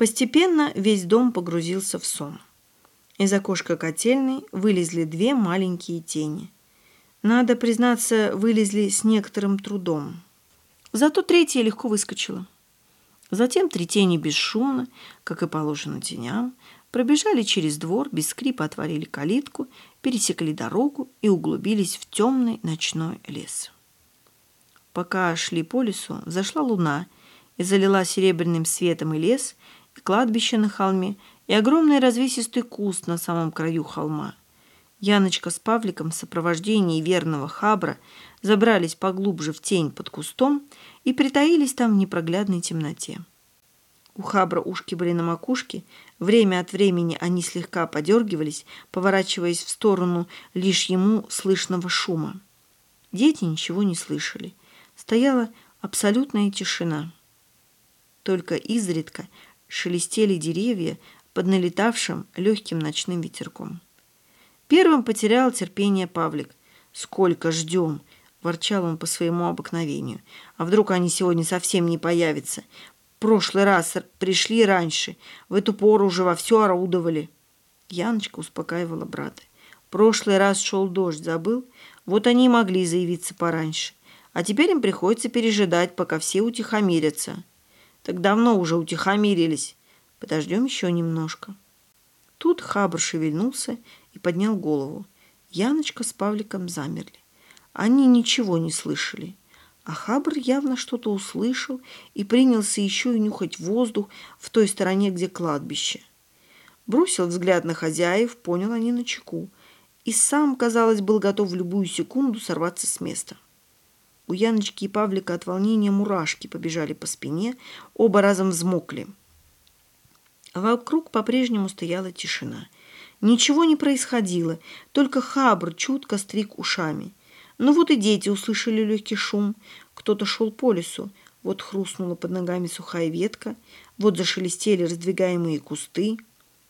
Постепенно весь дом погрузился в сон. Из окошка котельной вылезли две маленькие тени. Надо признаться, вылезли с некоторым трудом. Зато третья легко выскочила. Затем три тени бесшумно, как и положено теням, пробежали через двор, без скрипа отворили калитку, пересекли дорогу и углубились в темный ночной лес. Пока шли по лесу, зашла луна и залила серебряным светом и лес, кладбище на холме, и огромный развесистый куст на самом краю холма. Яночка с Павликом в сопровождении верного хабра забрались поглубже в тень под кустом и притаились там в непроглядной темноте. У хабра ушки были на макушке, время от времени они слегка подергивались, поворачиваясь в сторону лишь ему слышного шума. Дети ничего не слышали. Стояла абсолютная тишина. Только изредка шелестели деревья под налетавшим легким ночным ветерком. Первым потерял терпение Павлик. «Сколько ждем!» – ворчал он по своему обыкновению. «А вдруг они сегодня совсем не появятся? прошлый раз пришли раньше, в эту пору уже во все орудовали». Яночка успокаивала брата. «Прошлый раз шел дождь, забыл? Вот они и могли заявиться пораньше. А теперь им приходится пережидать, пока все утихомирятся. Так давно уже утихомирились. Подождем еще немножко». Тут Хабр шевельнулся и поднял голову. Яночка с Павликом замерли. Они ничего не слышали. А Хабр явно что-то услышал и принялся еще и нюхать воздух в той стороне, где кладбище. Бросил взгляд на хозяев, понял они на чеку. И сам, казалось, был готов в любую секунду сорваться с места. У Яночки и Павлика от волнения мурашки побежали по спине, оба разом взмокли. Вокруг по-прежнему стояла тишина. Ничего не происходило, только Хабр чутко стриг ушами – ну вот и дети услышали легкий шум. Кто-то шел по лесу. Вот хрустнула под ногами сухая ветка. Вот зашелестели раздвигаемые кусты.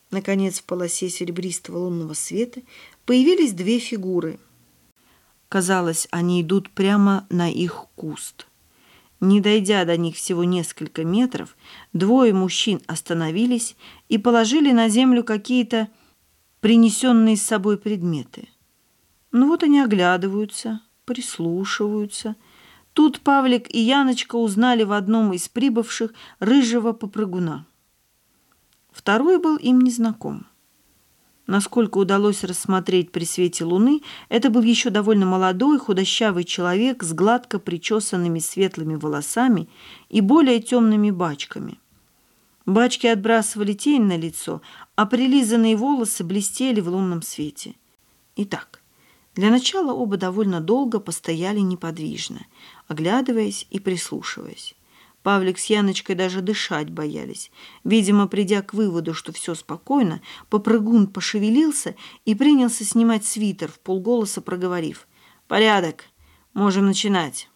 Наконец, в полосе серебристого лунного света появились две фигуры. Казалось, они идут прямо на их куст. Не дойдя до них всего несколько метров, двое мужчин остановились и положили на землю какие-то принесенные с собой предметы. Ну вот они оглядываются, прислушиваются. Тут Павлик и Яночка узнали в одном из прибывших рыжего попрыгуна. Второй был им незнаком. Насколько удалось рассмотреть при свете луны, это был еще довольно молодой, худощавый человек с гладко причесанными светлыми волосами и более темными бачками. Бачки отбрасывали тень на лицо, а прилизанные волосы блестели в лунном свете. Итак, для начала оба довольно долго постояли неподвижно, оглядываясь и прислушиваясь. Павлик с Яночкой даже дышать боялись. Видимо, придя к выводу, что все спокойно, попрыгун пошевелился и принялся снимать свитер, в полголоса проговорив. «Порядок, можем начинать».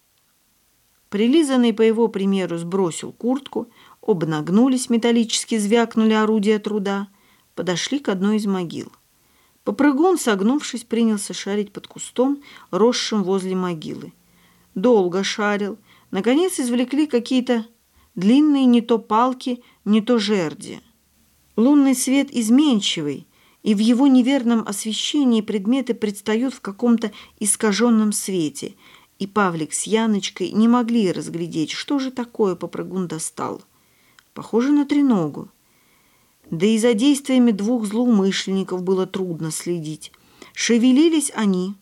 Прилизанный по его примеру сбросил куртку, оба нагнулись, металлически звякнули орудия труда, подошли к одной из могил. Попрыгун, согнувшись, принялся шарить под кустом, росшим возле могилы. Долго шарил. Наконец извлекли какие-то длинные не то палки, не то жерди. Лунный свет изменчивый, и в его неверном освещении предметы предстают в каком-то искаженном свете, и Павлик с Яночкой не могли разглядеть, что же такое попрыгун достал. Похоже на треногу. Да и за действиями двух злоумышленников было трудно следить. Шевелились они,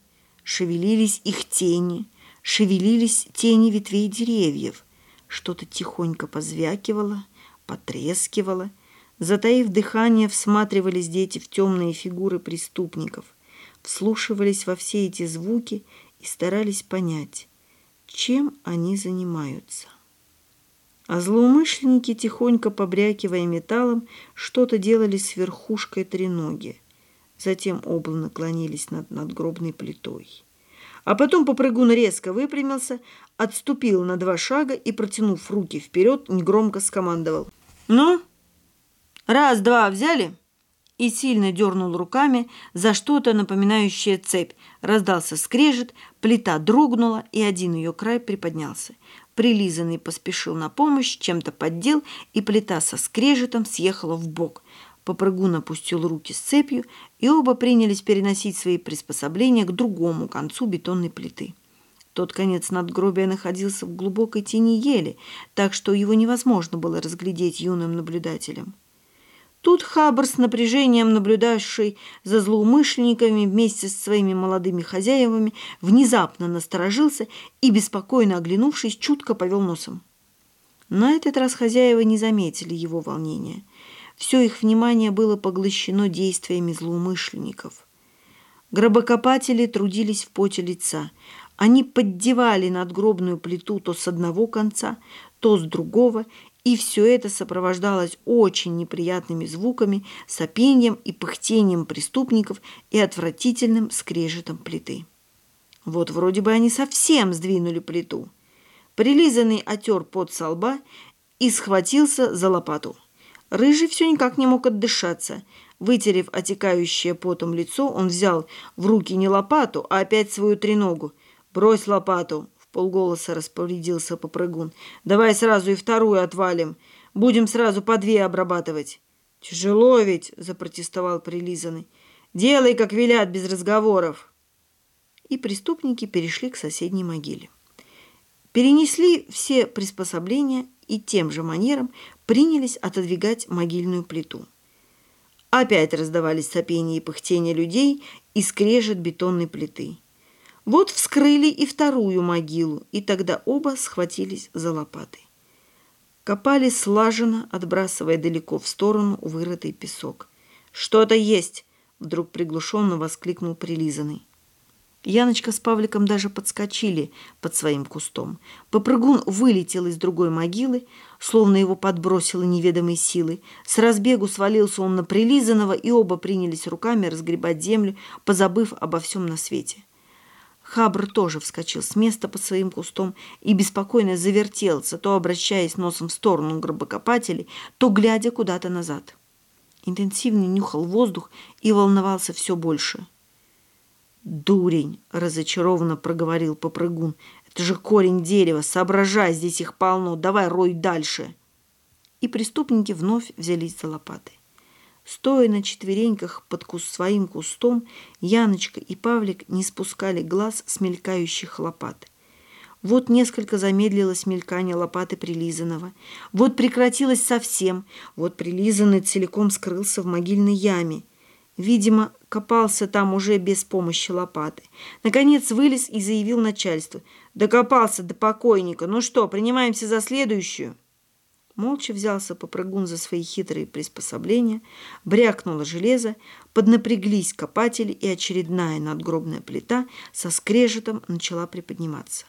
шевелились их тени, шевелились тени ветвей деревьев. Что-то тихонько позвякивало, потрескивало. Затаив дыхание, всматривались дети в темные фигуры преступников, вслушивались во все эти звуки и старались понять, чем они занимаются. А злоумышленники, тихонько побрякивая металлом, что-то делали с верхушкой треноги. Затем оба наклонились над надгробной плитой. А потом попрыгун резко выпрямился, отступил на два шага и, протянув руки вперед, негромко скомандовал. «Ну, раз-два взяли?» и сильно дернул руками за что-то напоминающее цепь. Раздался скрежет, плита дрогнула, и один ее край приподнялся. Прилизанный поспешил на помощь, чем-то поддел, и плита со скрежетом съехала в бок. Попрыгун опустил руки с цепью, и оба принялись переносить свои приспособления к другому концу бетонной плиты. Тот конец надгробия находился в глубокой тени ели, так что его невозможно было разглядеть юным наблюдателям. Тут Хабр с напряжением, наблюдавший за злоумышленниками вместе с своими молодыми хозяевами, внезапно насторожился и, беспокойно оглянувшись, чутко повел носом. На этот раз хозяева не заметили его волнения. Все их внимание было поглощено действиями злоумышленников. Гробокопатели трудились в поте лица. Они поддевали надгробную плиту то с одного конца, то с другого и все это сопровождалось очень неприятными звуками, сопением и пыхтением преступников и отвратительным скрежетом плиты. Вот вроде бы они совсем сдвинули плиту. Прилизанный отер под со лба и схватился за лопату. Рыжий все никак не мог отдышаться. Вытерев отекающее потом лицо, он взял в руки не лопату, а опять свою треногу. «Брось лопату!» полголоса распорядился попрыгун. «Давай сразу и вторую отвалим. Будем сразу по две обрабатывать». «Тяжело ведь», — запротестовал прилизанный. «Делай, как велят, без разговоров». И преступники перешли к соседней могиле. Перенесли все приспособления и тем же манером принялись отодвигать могильную плиту. Опять раздавались сопения и пыхтения людей и скрежет бетонной плиты. Вот вскрыли и вторую могилу, и тогда оба схватились за лопаты. Копали слаженно, отбрасывая далеко в сторону вырытый песок. «Что-то есть!» — вдруг приглушенно воскликнул прилизанный. Яночка с Павликом даже подскочили под своим кустом. Попрыгун вылетел из другой могилы, словно его подбросило неведомой силой. С разбегу свалился он на прилизанного, и оба принялись руками разгребать землю, позабыв обо всем на свете. Хабр тоже вскочил с места под своим кустом и беспокойно завертелся, то обращаясь носом в сторону гробокопателей, то глядя куда-то назад. Интенсивно нюхал воздух и волновался все больше. «Дурень!» — разочарованно проговорил попрыгун. «Это же корень дерева! Соображай, здесь их полно! Давай рой дальше!» И преступники вновь взялись за лопаты. Стоя на четвереньках под куст своим кустом, Яночка и Павлик не спускали глаз с мелькающих лопат. Вот несколько замедлилось мелькание лопаты прилизанного. Вот прекратилось совсем. Вот прилизанный целиком скрылся в могильной яме. Видимо, копался там уже без помощи лопаты. Наконец вылез и заявил начальству. «Докопался до покойника. Ну что, принимаемся за следующую?» Молча взялся попрыгун за свои хитрые приспособления, брякнуло железо, поднапряглись копатели, и очередная надгробная плита со скрежетом начала приподниматься.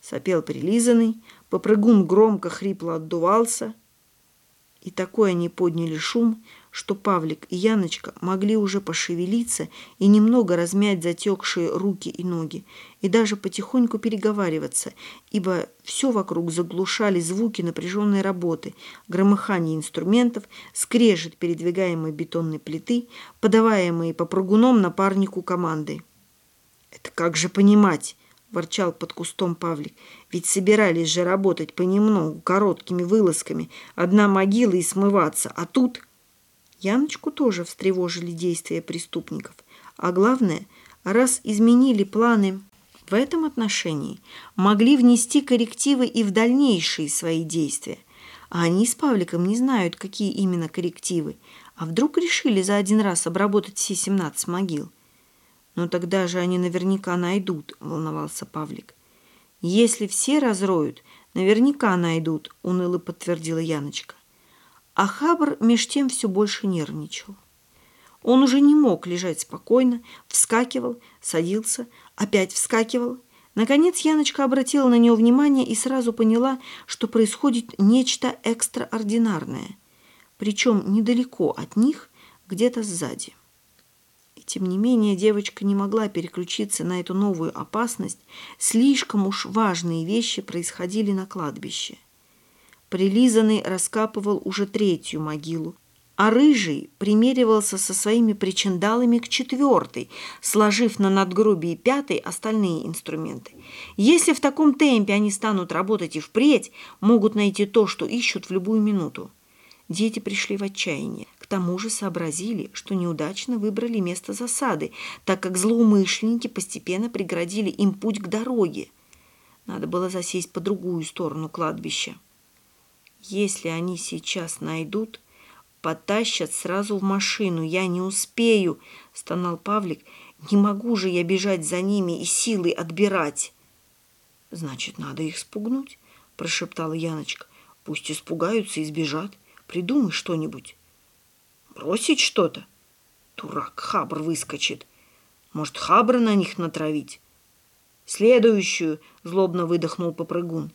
Сопел прилизанный, попрыгун громко хрипло отдувался, и такой они подняли шум, что Павлик и Яночка могли уже пошевелиться и немного размять затекшие руки и ноги, и даже потихоньку переговариваться, ибо все вокруг заглушали звуки напряженной работы, громыхание инструментов, скрежет передвигаемой бетонной плиты, подаваемые по прыгуном напарнику команды. «Это как же понимать?» – ворчал под кустом Павлик. «Ведь собирались же работать понемногу, короткими вылазками, одна могила и смываться, а тут...» Яночку тоже встревожили действия преступников. А главное, раз изменили планы в этом отношении, могли внести коррективы и в дальнейшие свои действия. А они с Павликом не знают, какие именно коррективы. А вдруг решили за один раз обработать все 17 могил? Но тогда же они наверняка найдут, волновался Павлик. Если все разроют, наверняка найдут, уныло подтвердила Яночка. А Хабр меж тем все больше нервничал. Он уже не мог лежать спокойно, вскакивал, садился, опять вскакивал. Наконец Яночка обратила на него внимание и сразу поняла, что происходит нечто экстраординарное, причем недалеко от них, где-то сзади. И тем не менее девочка не могла переключиться на эту новую опасность, слишком уж важные вещи происходили на кладбище. Прилизанный раскапывал уже третью могилу. а Рыжий примеривался со своими причиндалами к четвертой, сложив на надгробии пятой остальные инструменты. Если в таком темпе они станут работать и впредь, могут найти то, что ищут в любую минуту. Дети пришли в отчаяние. К тому же сообразили, что неудачно выбрали место засады, так как злоумышленники постепенно преградили им путь к дороге. Надо было засесть по другую сторону кладбища. Если они сейчас найдут, потащат сразу в машину. Я не успею, стонал Павлик. Не могу же я бежать за ними и силой отбирать. Значит, надо их спугнуть, прошептала Яночка. Пусть испугаются и сбежат. Придумай что-нибудь. Бросить что-то? Дурак, хабр выскочит. Может, хабра на них натравить? Следующую, злобно выдохнул попрыгун.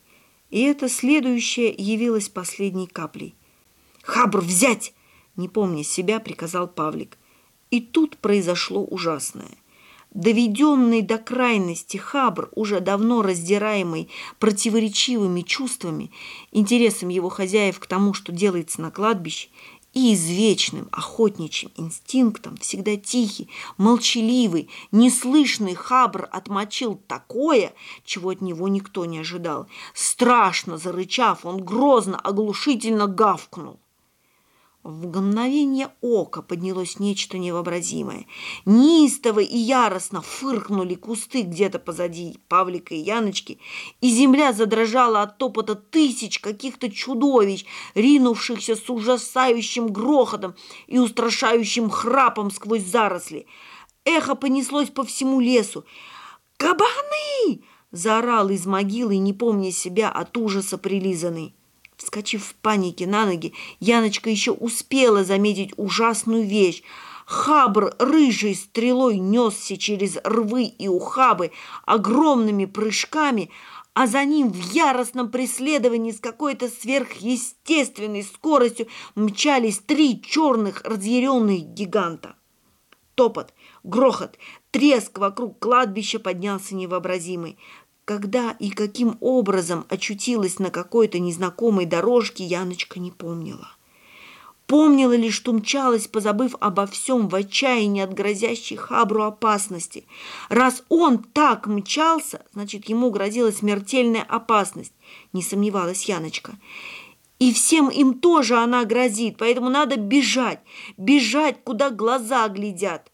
И это следующее явилось последней каплей. «Хабр взять!» не помня себя, приказал Павлик. И тут произошло ужасное. Доведенный до крайности Хабр, уже давно раздираемый противоречивыми чувствами, интересом его хозяев к тому, что делается на кладбище, и извечным охотничьим инстинктом, всегда тихий, молчаливый, неслышный Хабр отмочил такое, чего от него никто не ожидал. Страшно зарычав, он грозно, оглушительно гавкнул. В мгновение ока поднялось нечто невообразимое. Неистово и яростно фыркнули кусты где-то позади Павлика и Яночки, и земля задрожала от топота тысяч каких-то чудовищ, ринувшихся с ужасающим грохотом и устрашающим храпом сквозь заросли. Эхо понеслось по всему лесу. «Кабаны!» – заорал из могилы, не помня себя от ужаса прилизанный. Вскочив в панике на ноги, Яночка еще успела заметить ужасную вещь. Хабр рыжей стрелой несся через рвы и ухабы огромными прыжками, а за ним в яростном преследовании с какой-то сверхъестественной скоростью мчались три черных разъяренных гиганта. Топот, грохот, треск вокруг кладбища поднялся невообразимый. Когда и каким образом очутилась на какой-то незнакомой дорожке, Яночка не помнила. Помнила лишь, что мчалась, позабыв обо всем в отчаянии от грозящей Хабру опасности. Раз он так мчался, значит, ему грозила смертельная опасность, не сомневалась Яночка. И всем им тоже она грозит, поэтому надо бежать, бежать, куда глаза глядят.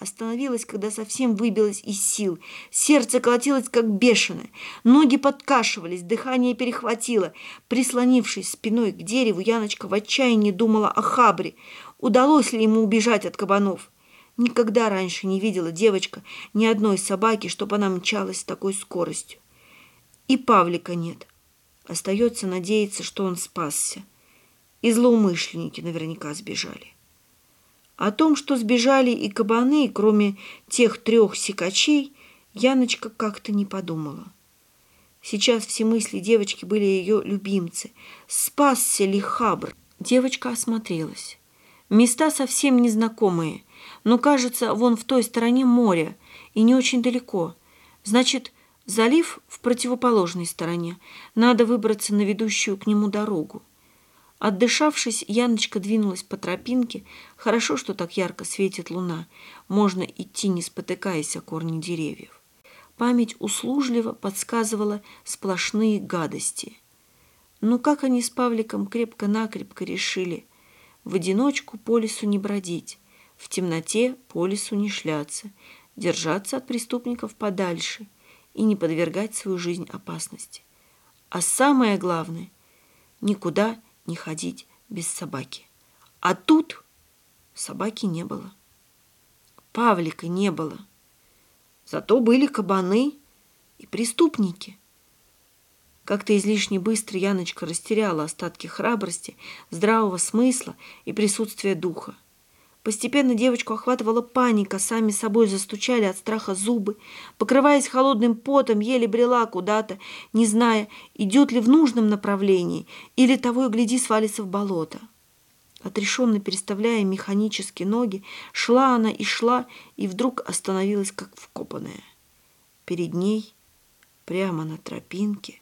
Остановилась, когда совсем выбилась из сил. Сердце колотилось, как бешеное. Ноги подкашивались, дыхание перехватило. Прислонившись спиной к дереву, Яночка в отчаянии думала о Хабре. Удалось ли ему убежать от кабанов? Никогда раньше не видела девочка ни одной собаки, чтобы она мчалась с такой скоростью. И Павлика нет. Остается надеяться, что он спасся. И злоумышленники наверняка сбежали. О том, что сбежали и кабаны, кроме тех трех сикачей, Яночка как-то не подумала. Сейчас все мысли девочки были ее любимцы. Спасся ли Хабр? Девочка осмотрелась. Места совсем незнакомые, но, кажется, вон в той стороне море и не очень далеко. Значит, залив в противоположной стороне. Надо выбраться на ведущую к нему дорогу. Отдышавшись, Яночка двинулась по тропинке. Хорошо, что так ярко светит луна. Можно идти, не спотыкаясь о корни деревьев. Память услужливо подсказывала сплошные гадости. Но как они с Павликом крепко-накрепко решили в одиночку по лесу не бродить, в темноте по лесу не шляться, держаться от преступников подальше и не подвергать свою жизнь опасности. А самое главное – никуда не не ходить без собаки. А тут собаки не было. Павлика не было. Зато были кабаны и преступники. Как-то излишне быстро Яночка растеряла остатки храбрости, здравого смысла и присутствия духа. Постепенно девочку охватывала паника, сами собой застучали от страха зубы. Покрываясь холодным потом, еле брела куда-то, не зная, идет ли в нужном направлении или того и гляди свалится в болото. Отрешенно переставляя механически ноги, шла она и шла, и вдруг остановилась, как вкопанная. Перед ней, прямо на тропинке,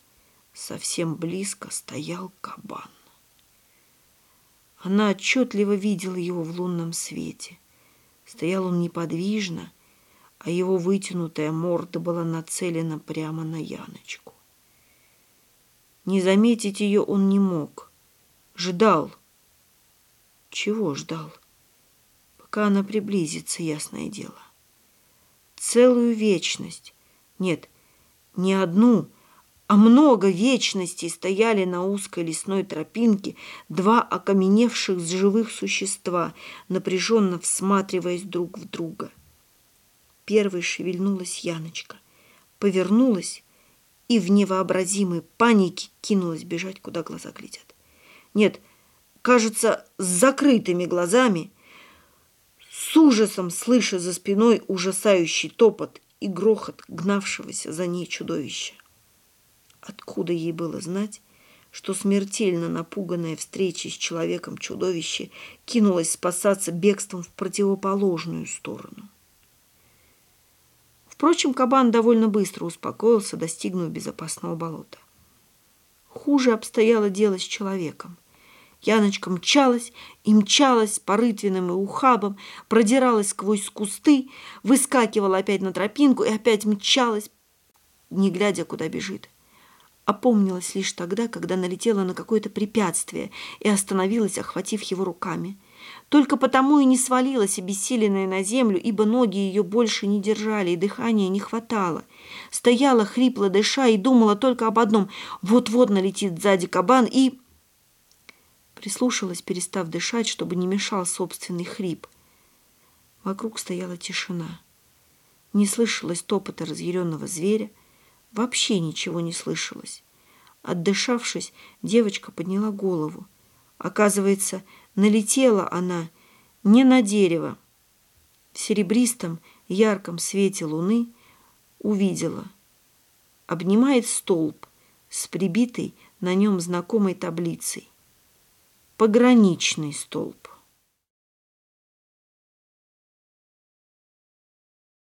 совсем близко стоял кабан. Она отчетливо видела его в лунном свете. Стоял он неподвижно, а его вытянутая морда была нацелена прямо на Яночку. Не заметить ее он не мог. Ждал. Чего ждал? Пока она приблизится, ясное дело. Целую вечность. Нет, не одну, а много вечностей стояли на узкой лесной тропинке два окаменевших живых существа, напряженно всматриваясь друг в друга. Первой шевельнулась Яночка, повернулась и в невообразимой панике кинулась бежать, куда глаза глядят. Нет, кажется, с закрытыми глазами, с ужасом слыша за спиной ужасающий топот и грохот гнавшегося за ней чудовища. Откуда ей было знать, что смертельно напуганная встречей с человеком чудовище кинулось спасаться бегством в противоположную сторону? Впрочем, кабан довольно быстро успокоился, достигнув безопасного болота. Хуже обстояло дело с человеком. Яночка мчалась и мчалась по рытвинам и ухабам, продиралась сквозь кусты, выскакивала опять на тропинку и опять мчалась, не глядя, куда бежит опомнилась лишь тогда, когда налетела на какое-то препятствие и остановилась, охватив его руками. Только потому и не свалилась обессиленная на землю, ибо ноги ее больше не держали и дыхания не хватало. Стояла, хрипло дыша, и думала только об одном – вот-вот налетит сзади кабан и… Прислушалась, перестав дышать, чтобы не мешал собственный хрип. Вокруг стояла тишина. Не слышалось топота разъяренного зверя, Вообще ничего не слышалось. Отдышавшись, девочка подняла голову. Оказывается, налетела она не на дерево. В серебристом, ярком свете луны увидела. Обнимает столб с прибитой на нем знакомой таблицей. Пограничный столб.